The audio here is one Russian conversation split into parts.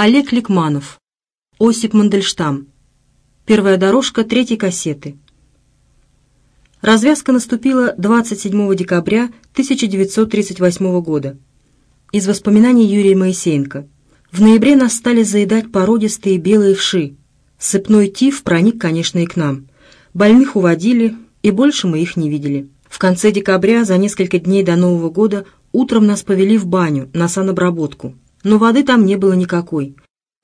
Олег Ликманов. Осип Мандельштам. Первая дорожка третьей кассеты. Развязка наступила 27 декабря 1938 года. Из воспоминаний Юрия Моисеенко. В ноябре нас стали заедать породистые белые вши. Сыпной тиф проник, конечно, и к нам. Больных уводили, и больше мы их не видели. В конце декабря, за несколько дней до Нового года, утром нас повели в баню на санобработку – но воды там не было никакой.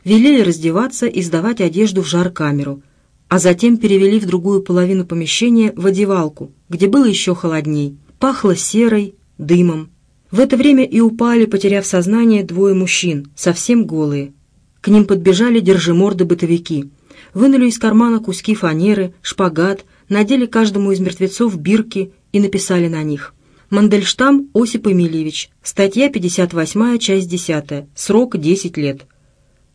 Велели раздеваться и сдавать одежду в жар-камеру, а затем перевели в другую половину помещения в одевалку, где было еще холодней. Пахло серой, дымом. В это время и упали, потеряв сознание, двое мужчин, совсем голые. К ним подбежали держиморды бытовики. Вынули из кармана куски фанеры, шпагат, надели каждому из мертвецов бирки и написали на них. Мандельштам Осип Эмильевич, статья 58, часть 10, срок 10 лет.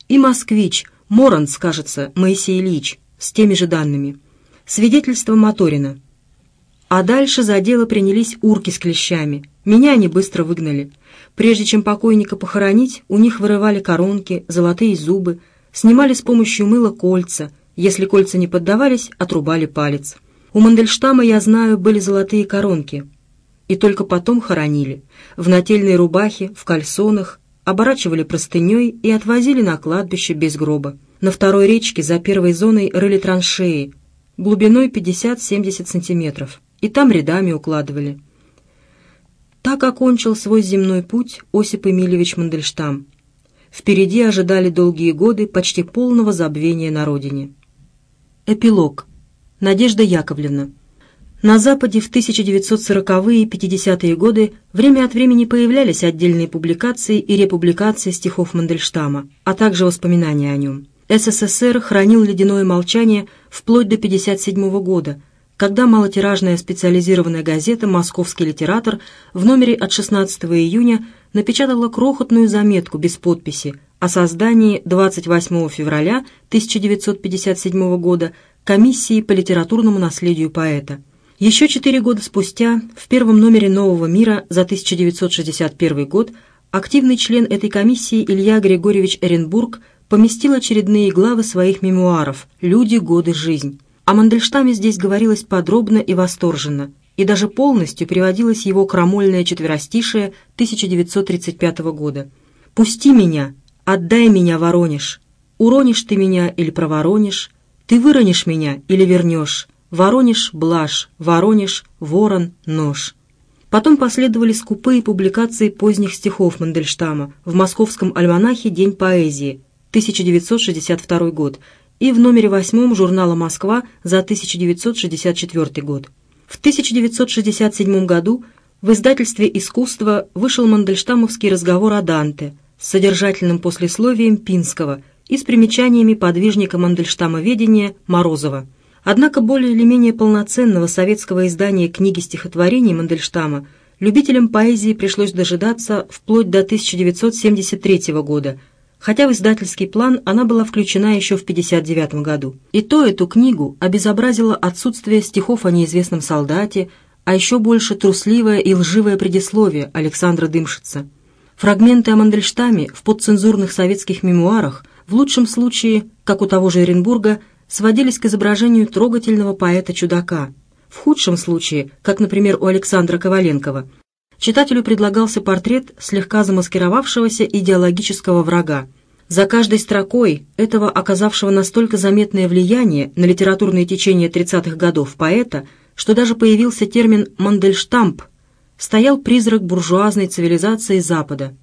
И москвич, Моран, скажется, Моисей Ильич, с теми же данными. Свидетельство Моторина. А дальше за дело принялись урки с клещами. Меня они быстро выгнали. Прежде чем покойника похоронить, у них вырывали коронки, золотые зубы, снимали с помощью мыла кольца. Если кольца не поддавались, отрубали палец. У Мандельштама, я знаю, были золотые коронки и только потом хоронили. В нательной рубахе, в кальсонах, оборачивали простыней и отвозили на кладбище без гроба. На второй речке за первой зоной рыли траншеи глубиной 50-70 сантиметров, и там рядами укладывали. Так окончил свой земной путь Осип Эмильевич Мандельштам. Впереди ожидали долгие годы почти полного забвения на родине. Эпилог. Надежда Яковлевна. На Западе в 1940-е и 50-е годы время от времени появлялись отдельные публикации и републикации стихов Мандельштама, а также воспоминания о нем. СССР хранил ледяное молчание вплоть до 1957 года, когда малотиражная специализированная газета «Московский литератор» в номере от 16 июня напечатала крохотную заметку без подписи о создании 28 февраля 1957 года комиссии по литературному наследию поэта – еще четыре года спустя, в первом номере «Нового мира» за 1961 год, активный член этой комиссии Илья Григорьевич Эренбург поместил очередные главы своих мемуаров «Люди, годы, жизнь». О Мандельштаме здесь говорилось подробно и восторженно, и даже полностью приводилось его крамольное четверостишее 1935 года. «Пусти меня, отдай меня, Воронеж! Уронишь ты меня или проворонишь, ты выронишь меня или вернешь, «Воронеж – Блаш, «Воронеж – ворон – нож». Потом последовали скупые публикации поздних стихов Мандельштама в московском альманахе «День поэзии» 1962 год и в номере восьмом журнала «Москва» за 1964 год. В 1967 году в издательстве «Искусство» вышел мандельштамовский разговор о Данте с содержательным послесловием Пинского и с примечаниями подвижника Мандельштама ведения Морозова – Однако более или менее полноценного советского издания книги стихотворений Мандельштама любителям поэзии пришлось дожидаться вплоть до 1973 года, хотя в издательский план она была включена еще в 1959 году. И то эту книгу обезобразило отсутствие стихов о неизвестном солдате, а еще больше трусливое и лживое предисловие Александра Дымшица. Фрагменты о Мандельштаме в подцензурных советских мемуарах в лучшем случае, как у того же Эренбурга, сводились к изображению трогательного поэта-чудака. В худшем случае, как, например, у Александра Коваленкова, читателю предлагался портрет слегка замаскировавшегося идеологического врага. За каждой строкой этого оказавшего настолько заметное влияние на литературные течения 30-х годов поэта, что даже появился термин «мандельштамп», стоял призрак буржуазной цивилизации Запада.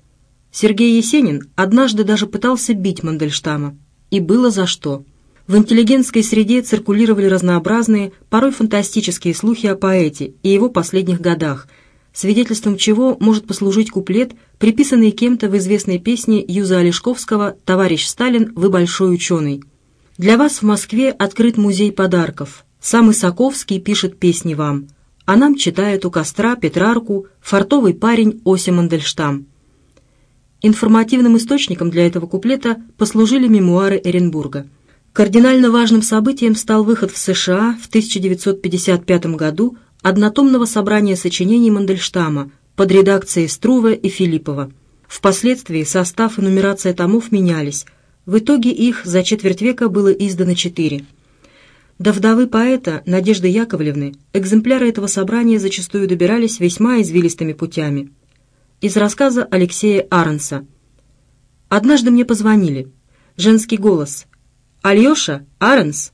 Сергей Есенин однажды даже пытался бить Мандельштама. И было за что – в интеллигентской среде циркулировали разнообразные, порой фантастические слухи о поэте и его последних годах, свидетельством чего может послужить куплет, приписанный кем-то в известной песне Юза Олешковского «Товарищ Сталин, вы большой ученый». Для вас в Москве открыт музей подарков. Сам Исаковский пишет песни вам. А нам читает у костра Петрарку фартовый парень Оси Мандельштам. Информативным источником для этого куплета послужили мемуары Эренбурга – Кардинально важным событием стал выход в США в 1955 году однотомного собрания сочинений Мандельштама под редакцией Струва и Филиппова. Впоследствии состав и нумерация томов менялись. В итоге их за четверть века было издано четыре. До вдовы поэта Надежды Яковлевны экземпляры этого собрания зачастую добирались весьма извилистыми путями. Из рассказа Алексея Аронса «Однажды мне позвонили. Женский голос. Алёша, Аренс?»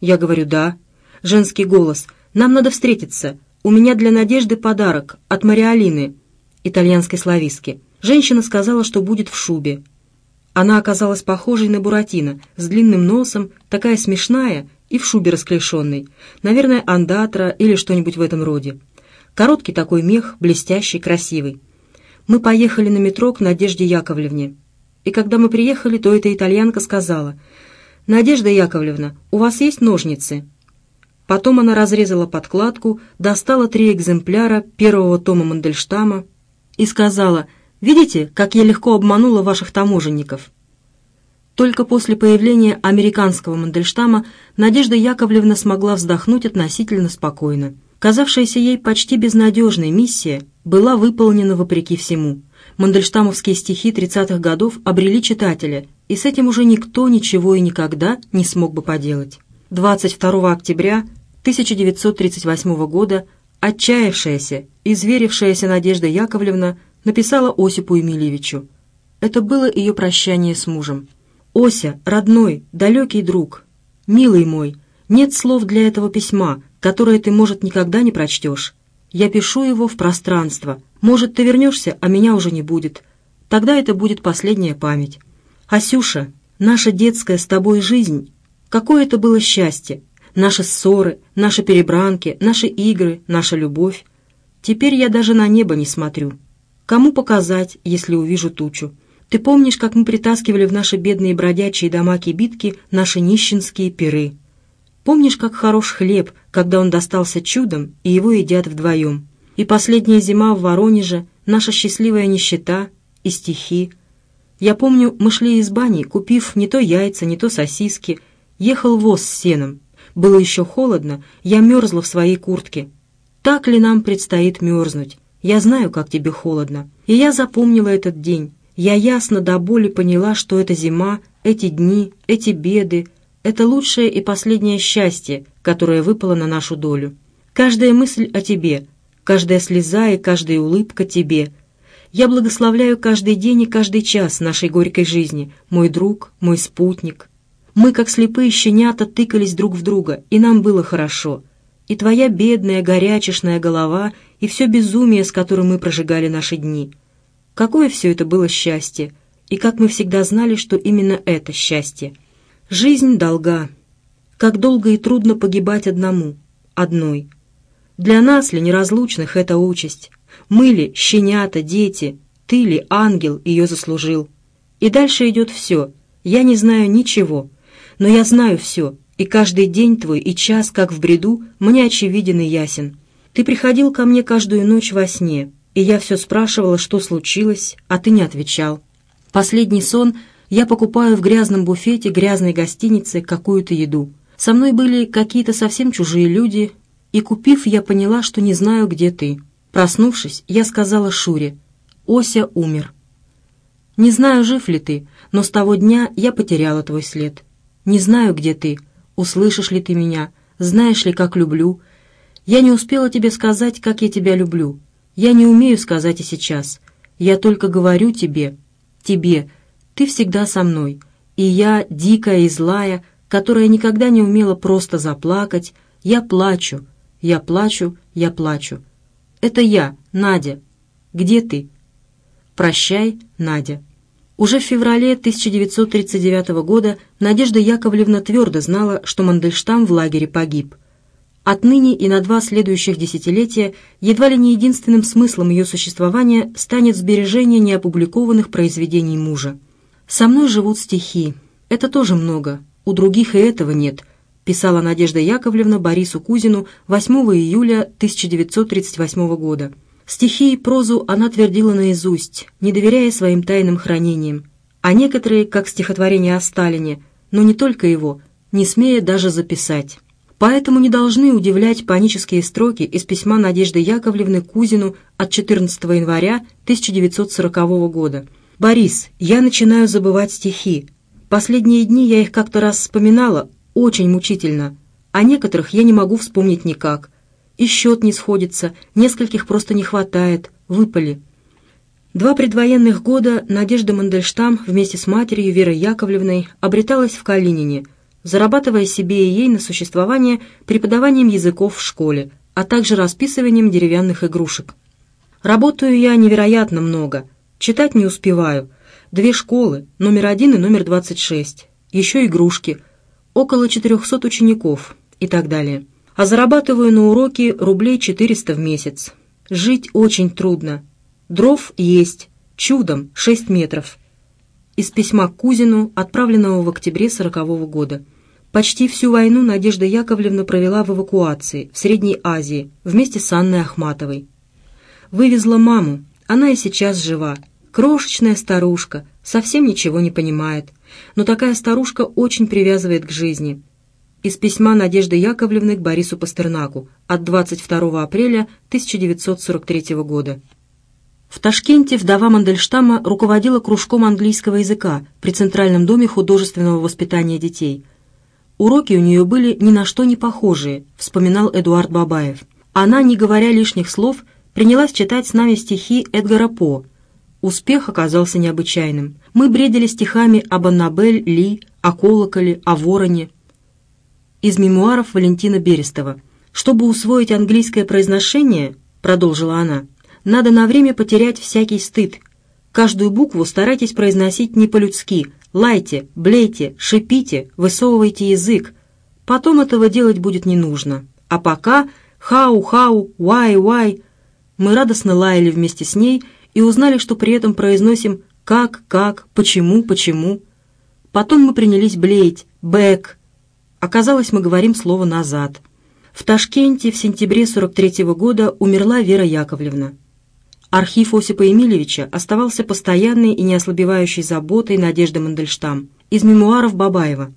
Я говорю «Да». Женский голос. «Нам надо встретиться. У меня для Надежды подарок от Мариалины, итальянской славистки». Женщина сказала, что будет в шубе. Она оказалась похожей на Буратино, с длинным носом, такая смешная и в шубе расклешенной. Наверное, андатра или что-нибудь в этом роде. Короткий такой мех, блестящий, красивый. Мы поехали на метро к Надежде Яковлевне. И когда мы приехали, то эта итальянка сказала — «Надежда Яковлевна, у вас есть ножницы?» Потом она разрезала подкладку, достала три экземпляра первого тома Мандельштама и сказала, «Видите, как я легко обманула ваших таможенников?» Только после появления американского Мандельштама Надежда Яковлевна смогла вздохнуть относительно спокойно. Казавшаяся ей почти безнадежной миссия была выполнена вопреки всему. Мандельштамовские стихи 30-х годов обрели читателя – и с этим уже никто ничего и никогда не смог бы поделать. 22 октября 1938 года отчаявшаяся, изверившаяся Надежда Яковлевна написала Осипу Емельевичу. Это было ее прощание с мужем. «Ося, родной, далекий друг, милый мой, нет слов для этого письма, которое ты, может, никогда не прочтешь. Я пишу его в пространство. Может, ты вернешься, а меня уже не будет. Тогда это будет последняя память. «Асюша, наша детская с тобой жизнь, какое это было счастье! Наши ссоры, наши перебранки, наши игры, наша любовь. Теперь я даже на небо не смотрю. Кому показать, если увижу тучу? Ты помнишь, как мы притаскивали в наши бедные бродячие дома-кибитки наши нищенские пиры? Помнишь, как хорош хлеб, когда он достался чудом, и его едят вдвоем? И последняя зима в Воронеже, наша счастливая нищета и стихи, я помню, мы шли из бани, купив не то яйца, не то сосиски. Ехал воз с сеном. Было еще холодно, я мерзла в своей куртке. Так ли нам предстоит мерзнуть? Я знаю, как тебе холодно. И я запомнила этот день. Я ясно до боли поняла, что эта зима, эти дни, эти беды — это лучшее и последнее счастье, которое выпало на нашу долю. Каждая мысль о тебе, каждая слеза и каждая улыбка тебе — я благословляю каждый день и каждый час нашей горькой жизни, мой друг, мой спутник. Мы, как слепые щенята, тыкались друг в друга, и нам было хорошо. И твоя бедная, горячешная голова, и все безумие, с которым мы прожигали наши дни. Какое все это было счастье! И как мы всегда знали, что именно это счастье. Жизнь долга. Как долго и трудно погибать одному, одной. Для нас ли, неразлучных, это участь? мы ли щенята, дети, ты ли ангел ее заслужил. И дальше идет все. Я не знаю ничего, но я знаю все, и каждый день твой и час, как в бреду, мне очевиден и ясен. Ты приходил ко мне каждую ночь во сне, и я все спрашивала, что случилось, а ты не отвечал. Последний сон я покупаю в грязном буфете грязной гостиницы какую-то еду. Со мной были какие-то совсем чужие люди, и, купив, я поняла, что не знаю, где ты. Проснувшись, я сказала Шуре, «Ося умер». «Не знаю, жив ли ты, но с того дня я потеряла твой след. Не знаю, где ты, услышишь ли ты меня, знаешь ли, как люблю. Я не успела тебе сказать, как я тебя люблю. Я не умею сказать и сейчас. Я только говорю тебе, тебе, ты всегда со мной. И я, дикая и злая, которая никогда не умела просто заплакать, я плачу, я плачу, я плачу. Это я, Надя. Где ты? Прощай, Надя. Уже в феврале 1939 года Надежда Яковлевна твердо знала, что Мандельштам в лагере погиб. Отныне и на два следующих десятилетия едва ли не единственным смыслом ее существования станет сбережение неопубликованных произведений мужа. «Со мной живут стихи. Это тоже много. У других и этого нет писала Надежда Яковлевна Борису Кузину 8 июля 1938 года. Стихи и прозу она твердила наизусть, не доверяя своим тайным хранениям. А некоторые, как стихотворение о Сталине, но не только его, не смея даже записать. Поэтому не должны удивлять панические строки из письма Надежды Яковлевны Кузину от 14 января 1940 года. «Борис, я начинаю забывать стихи. Последние дни я их как-то раз вспоминала, очень мучительно. О некоторых я не могу вспомнить никак. И счет не сходится, нескольких просто не хватает, выпали. Два предвоенных года Надежда Мандельштам вместе с матерью Верой Яковлевной обреталась в Калинине, зарабатывая себе и ей на существование преподаванием языков в школе, а также расписыванием деревянных игрушек. Работаю я невероятно много, читать не успеваю. Две школы, номер один и номер 26, еще игрушки – около 400 учеников и так далее. А зарабатываю на уроки рублей 400 в месяц. Жить очень трудно. Дров есть. Чудом 6 метров. Из письма к кузину, отправленного в октябре 40 -го года. Почти всю войну Надежда Яковлевна провела в эвакуации в Средней Азии вместе с Анной Ахматовой. Вывезла маму, она и сейчас жива, Крошечная старушка, совсем ничего не понимает. Но такая старушка очень привязывает к жизни. Из письма Надежды Яковлевны к Борису Пастернаку от 22 апреля 1943 года. В Ташкенте вдова Мандельштама руководила кружком английского языка при Центральном доме художественного воспитания детей. «Уроки у нее были ни на что не похожие», — вспоминал Эдуард Бабаев. «Она, не говоря лишних слов, принялась читать с нами стихи Эдгара По — Успех оказался необычайным. Мы бредили стихами об Аннабель Ли, о колоколе, о вороне. Из мемуаров Валентина Берестова. «Чтобы усвоить английское произношение, — продолжила она, — надо на время потерять всякий стыд. Каждую букву старайтесь произносить не по-людски. Лайте, блейте, шипите, высовывайте язык. Потом этого делать будет не нужно. А пока хау-хау, вай-вай. Мы радостно лаяли вместе с ней — и узнали, что при этом произносим «как», «как», «почему», «почему». Потом мы принялись блеять «back». Оказалось, мы говорим слово «назад». В Ташкенте в сентябре 43 -го года умерла Вера Яковлевна. Архив Осипа Емельевича оставался постоянной и неослабевающей заботой Надежды Мандельштам из мемуаров Бабаева.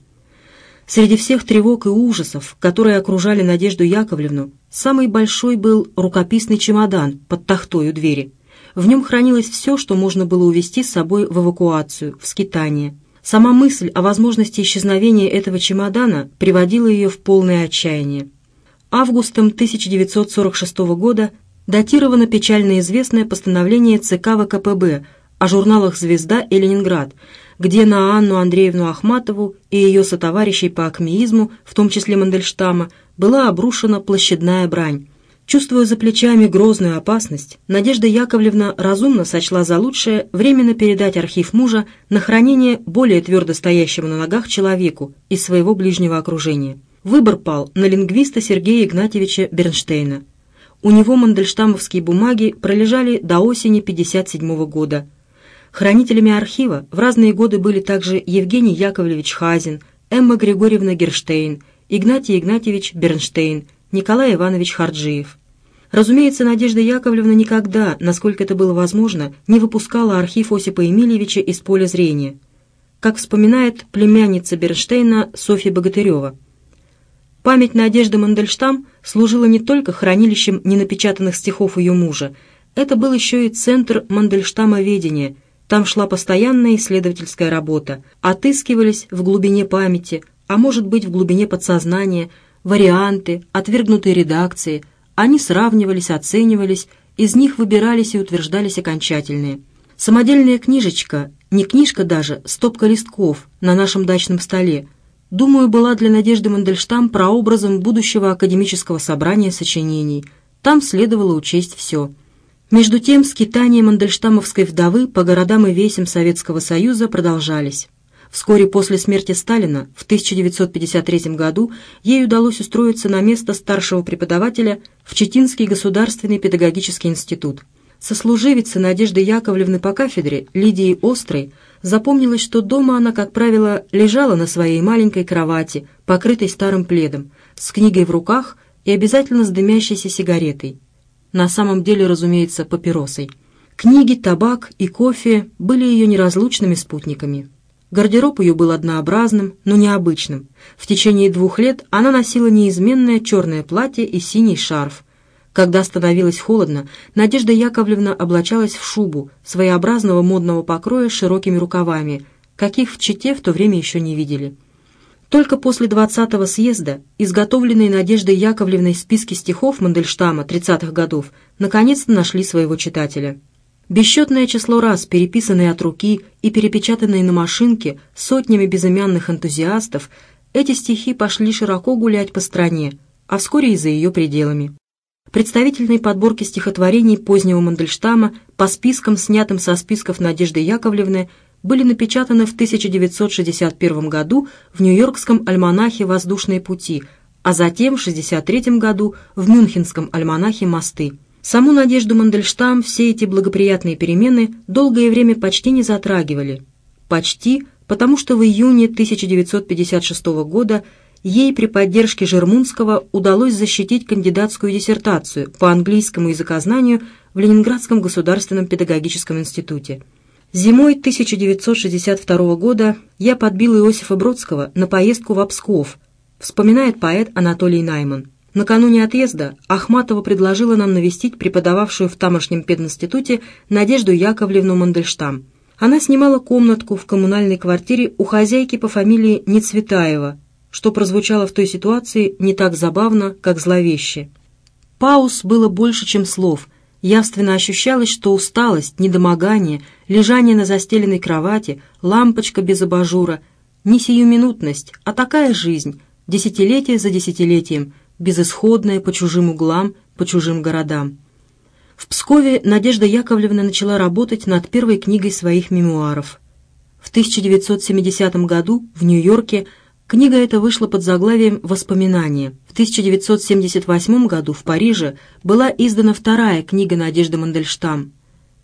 Среди всех тревог и ужасов, которые окружали Надежду Яковлевну, самый большой был рукописный чемодан под тахтой у двери – в нем хранилось все, что можно было увезти с собой в эвакуацию, в скитание. Сама мысль о возможности исчезновения этого чемодана приводила ее в полное отчаяние. Августом 1946 года датировано печально известное постановление ЦК ВКПБ о журналах «Звезда» и «Ленинград», где на Анну Андреевну Ахматову и ее сотоварищей по акмеизму, в том числе Мандельштама, была обрушена площадная брань. Чувствуя за плечами грозную опасность, Надежда Яковлевна разумно сочла за лучшее временно передать архив мужа на хранение более твердо стоящему на ногах человеку из своего ближнего окружения. Выбор пал на лингвиста Сергея Игнатьевича Бернштейна. У него мандельштамовские бумаги пролежали до осени 1957 года. Хранителями архива в разные годы были также Евгений Яковлевич Хазин, Эмма Григорьевна Герштейн, Игнатий Игнатьевич Бернштейн, Николай Иванович Харджиев. Разумеется, Надежда Яковлевна никогда, насколько это было возможно, не выпускала архив Осипа Емельевича из поля зрения, как вспоминает племянница Бернштейна Софья Богатырева. Память Надежды Мандельштам служила не только хранилищем ненапечатанных стихов ее мужа, это был еще и центр Мандельштама ведения. Там шла постоянная исследовательская работа, отыскивались в глубине памяти, а может быть в глубине подсознания – варианты, отвергнутые редакции, они сравнивались, оценивались, из них выбирались и утверждались окончательные. Самодельная книжечка, не книжка даже, стопка листков на нашем дачном столе, думаю, была для Надежды Мандельштам прообразом будущего академического собрания сочинений. Там следовало учесть все. Между тем, скитания мандельштамовской вдовы по городам и весям Советского Союза продолжались. Вскоре после смерти Сталина в 1953 году ей удалось устроиться на место старшего преподавателя в Читинский государственный педагогический институт. Сослуживица Надежды Яковлевны по кафедре Лидии Острой запомнилось, что дома она, как правило, лежала на своей маленькой кровати, покрытой старым пледом, с книгой в руках и обязательно с дымящейся сигаретой. На самом деле, разумеется, папиросой. Книги, табак и кофе были ее неразлучными спутниками. Гардероб ее был однообразным, но необычным. В течение двух лет она носила неизменное черное платье и синий шарф. Когда становилось холодно, Надежда Яковлевна облачалась в шубу, своеобразного модного покроя с широкими рукавами, каких в Чите в то время еще не видели. Только после 20-го съезда изготовленные Надеждой Яковлевной списки стихов Мандельштама 30-х годов наконец-то нашли своего читателя. Бесчетное число раз переписанные от руки и перепечатанные на машинке сотнями безымянных энтузиастов, эти стихи пошли широко гулять по стране, а вскоре и за ее пределами. Представительные подборки стихотворений позднего Мандельштама по спискам, снятым со списков Надежды Яковлевны, были напечатаны в 1961 году в Нью-Йоркском альманахе «Воздушные пути», а затем в 1963 году в Мюнхенском альманахе «Мосты». Саму Надежду Мандельштам все эти благоприятные перемены долгое время почти не затрагивали. Почти, потому что в июне 1956 года ей при поддержке Жермунского удалось защитить кандидатскую диссертацию по английскому языкознанию в Ленинградском государственном педагогическом институте. Зимой 1962 года я подбил Иосифа Бродского на поездку в Псков, вспоминает поэт Анатолий Найман накануне отъезда Ахматова предложила нам навестить преподававшую в тамошнем пединституте Надежду Яковлевну Мандельштам. Она снимала комнатку в коммунальной квартире у хозяйки по фамилии Нецветаева, что прозвучало в той ситуации не так забавно, как зловеще. Пауз было больше, чем слов. Явственно ощущалось, что усталость, недомогание, лежание на застеленной кровати, лампочка без абажура — не сиюминутность, а такая жизнь, десятилетие за десятилетием — безысходное по чужим углам, по чужим городам. В Пскове Надежда Яковлевна начала работать над первой книгой своих мемуаров. В 1970 году в Нью-Йорке книга эта вышла под заглавием «Воспоминания». В 1978 году в Париже была издана вторая книга Надежды Мандельштам.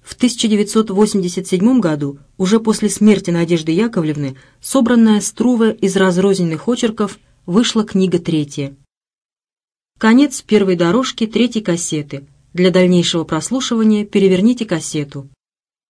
В 1987 году, уже после смерти Надежды Яковлевны, собранная Струва из разрозненных очерков, вышла книга третья. Конец первой дорожки третьей кассеты. Для дальнейшего прослушивания переверните кассету.